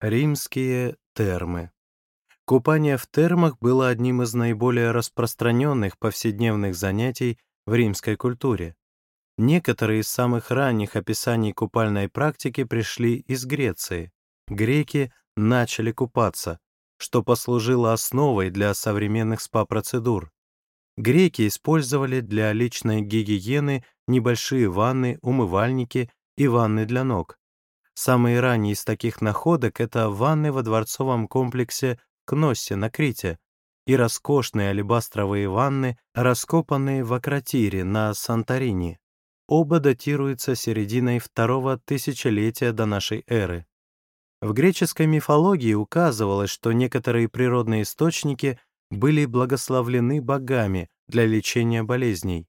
Римские термы. Купание в термах было одним из наиболее распространенных повседневных занятий в римской культуре. Некоторые из самых ранних описаний купальной практики пришли из Греции. Греки начали купаться, что послужило основой для современных спа-процедур. Греки использовали для личной гигиены небольшие ванны, умывальники и ванны для ног. Самые ранние из таких находок — это ванны во дворцовом комплексе Кноссе на Крите и роскошные алебастровые ванны, раскопанные в Акротире на Санторини. Оба датируются серединой второго тысячелетия до нашей эры. В греческой мифологии указывалось, что некоторые природные источники были благословлены богами для лечения болезней.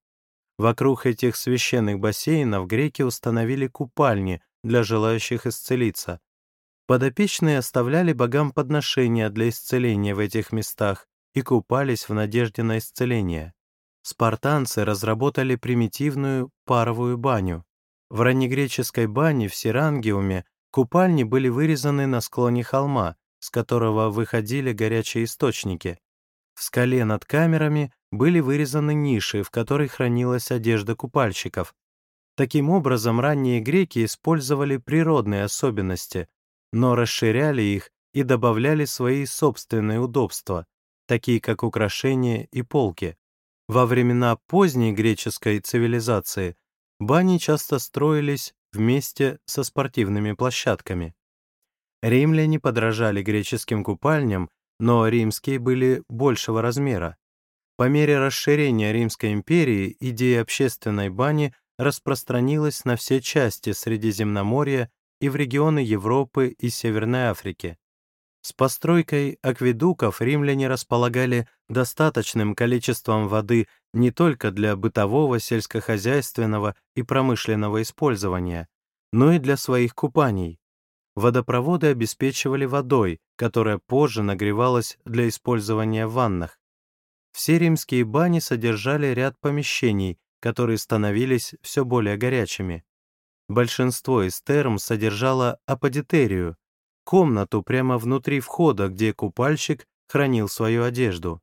Вокруг этих священных бассейнов греки установили купальни для желающих исцелиться. Подопечные оставляли богам подношения для исцеления в этих местах и купались в надежде на исцеление. Спартанцы разработали примитивную паровую баню. В раннегреческой бане в Сирангиуме купальни были вырезаны на склоне холма, с которого выходили горячие источники. В скале над камерами были вырезаны ниши, в которой хранилась одежда купальщиков. Таким образом, ранние греки использовали природные особенности, но расширяли их и добавляли свои собственные удобства, такие как украшения и полки. Во времена поздней греческой цивилизации бани часто строились вместе со спортивными площадками. Римляне подражали греческим купальням, но римские были большего размера. По мере расширения Римской империи идея общественной бани распространилась на все части Средиземноморья и в регионы Европы и Северной Африки. С постройкой акведуков римляне располагали достаточным количеством воды не только для бытового, сельскохозяйственного и промышленного использования, но и для своих купаний. Водопроводы обеспечивали водой, которая позже нагревалась для использования в ваннах. Все римские бани содержали ряд помещений, которые становились все более горячими. Большинство из терм содержало аподитерию, комнату прямо внутри входа, где купальщик хранил свою одежду.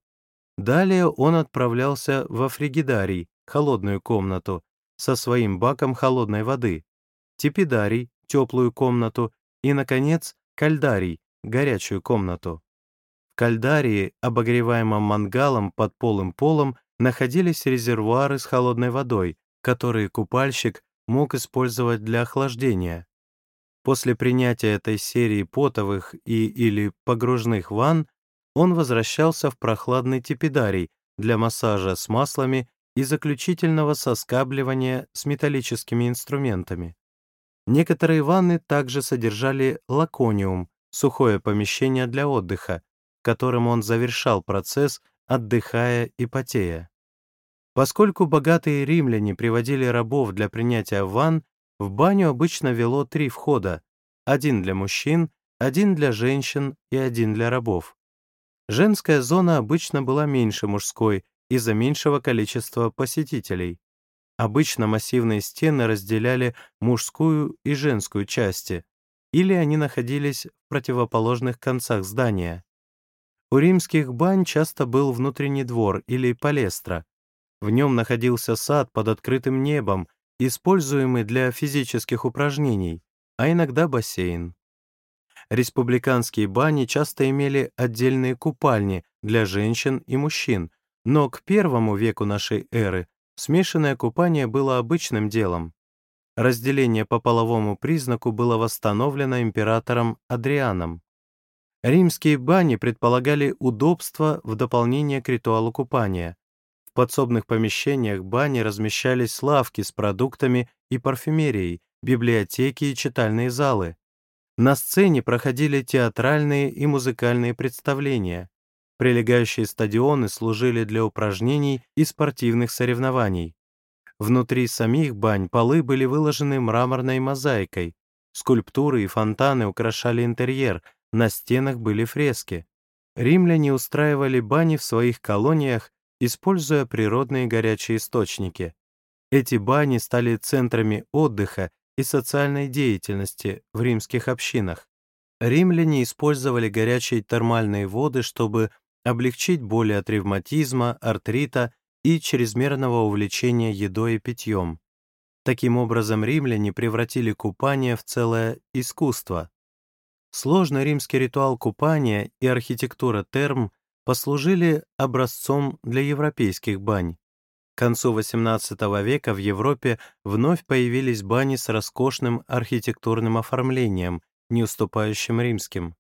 Далее он отправлялся во фригидарий, холодную комнату, со своим баком холодной воды, тепидарий, теплую комнату и, наконец, кальдарий, горячую комнату. В кальдарии, обогреваемом мангалом под полым полом, находились резервуары с холодной водой, которые купальщик мог использовать для охлаждения. После принятия этой серии потовых и или погружных ванн он возвращался в прохладный тепидарий для массажа с маслами и заключительного соскабливания с металлическими инструментами. Некоторые ванны также содержали лакониум, сухое помещение для отдыха, которым он завершал процесс, отдыхая и потея. Поскольку богатые римляне приводили рабов для принятия ванн, в баню обычно вело три входа, один для мужчин, один для женщин и один для рабов. Женская зона обычно была меньше мужской из-за меньшего количества посетителей. Обычно массивные стены разделяли мужскую и женскую части, или они находились в противоположных концах здания. У римских бань часто был внутренний двор или палестра. В нем находился сад под открытым небом, используемый для физических упражнений, а иногда бассейн. Республиканские бани часто имели отдельные купальни для женщин и мужчин, но к первому веку нашей эры смешанное купание было обычным делом. Разделение по половому признаку было восстановлено императором Адрианом. Римские бани предполагали удобство в дополнение к ритуалу купания. В подсобных помещениях бани размещались лавки с продуктами и парфюмерией, библиотеки и читальные залы. На сцене проходили театральные и музыкальные представления. Прилегающие стадионы служили для упражнений и спортивных соревнований. Внутри самих бань полы были выложены мраморной мозаикой. Скульптуры и фонтаны украшали интерьер, на стенах были фрески. Римляне устраивали бани в своих колониях, используя природные горячие источники. Эти бани стали центрами отдыха и социальной деятельности в римских общинах. Римляне использовали горячие термальные воды, чтобы облегчить боли от ревматизма, артрита и чрезмерного увлечения едой и питьем. Таким образом, римляне превратили купание в целое искусство. Сложный римский ритуал купания и архитектура терм послужили образцом для европейских бань. К концу XVIII века в Европе вновь появились бани с роскошным архитектурным оформлением, не уступающим римским.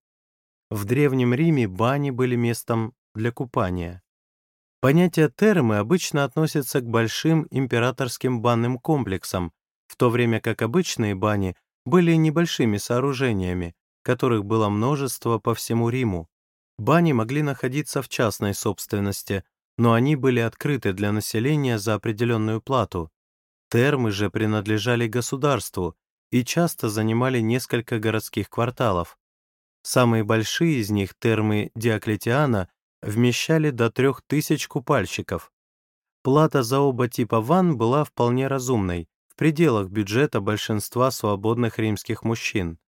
В Древнем Риме бани были местом для купания. Понятие термы обычно относится к большим императорским банным комплексам, в то время как обычные бани были небольшими сооружениями, которых было множество по всему Риму. Бани могли находиться в частной собственности, но они были открыты для населения за определенную плату. Термы же принадлежали государству и часто занимали несколько городских кварталов. Самые большие из них, термы Диоклетиана, вмещали до 3000 купальщиков. Плата за оба типа ванн была вполне разумной, в пределах бюджета большинства свободных римских мужчин.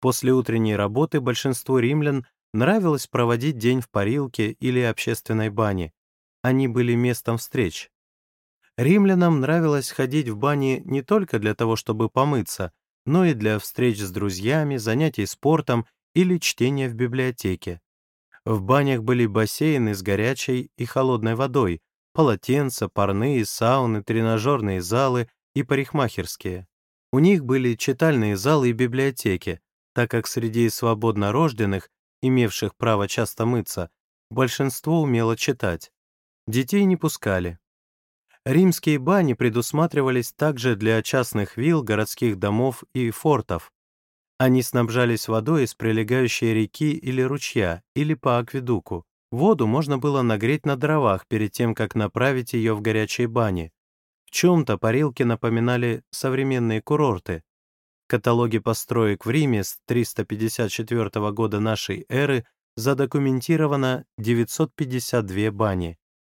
После утренней работы большинству римлян нравилось проводить день в парилке или общественной бане. Они были местом встреч. Римлянам нравилось ходить в бани не только для того, чтобы помыться, но и для встреч с друзьями, занятий спортом или чтения в библиотеке. В банях были бассейны с горячей и холодной водой, полотенца, парные, сауны, тренажерные залы и парикмахерские. У них были читальные залы и библиотеки, так как среди свободно рожденных, имевших право часто мыться, большинство умело читать. Детей не пускали. Римские бани предусматривались также для частных вилл, городских домов и фортов, они снабжались водой из прилегающей реки или ручья, или по акведуку. Воду можно было нагреть на дровах перед тем, как направить ее в горячие бани. В чем-то парилки напоминали современные курорты. Каталоге построек в Риме с 354 года нашей эры задокументировано 952 бани.